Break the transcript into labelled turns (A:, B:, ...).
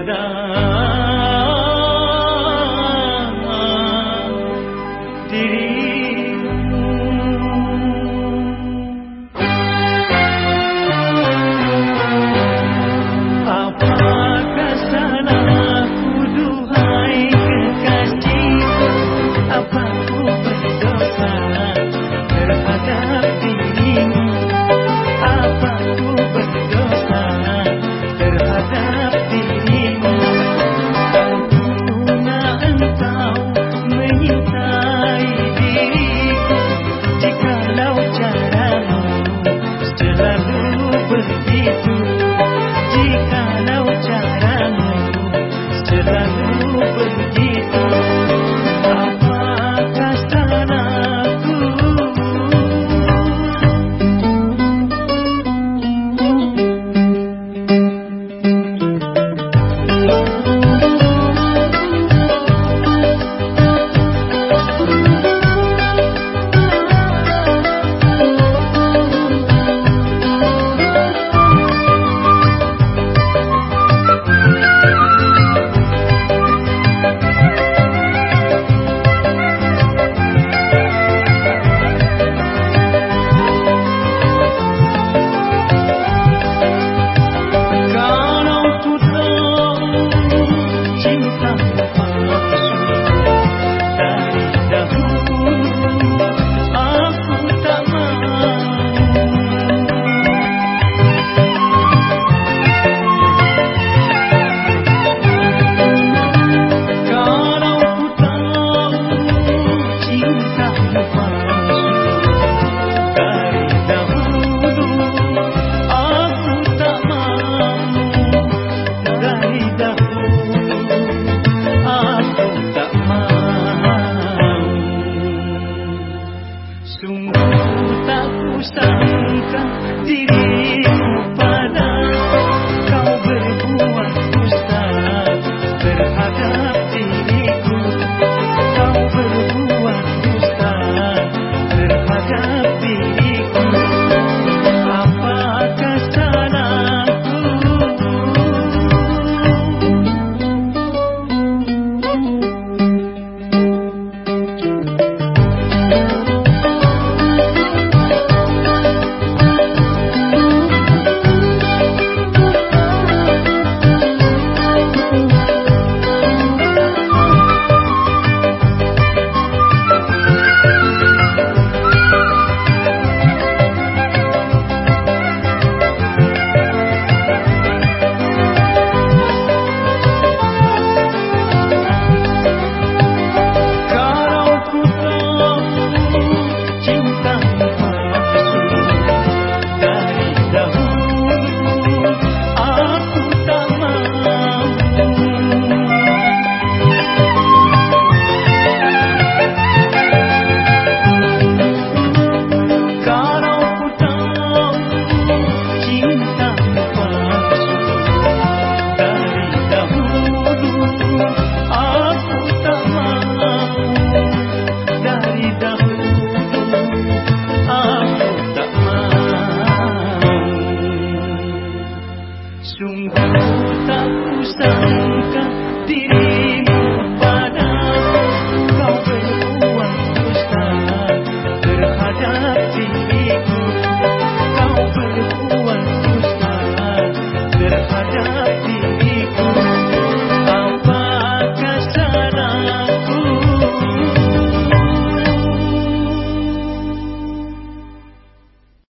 A: ಸದಾ Thank you. tak kusangka dirimu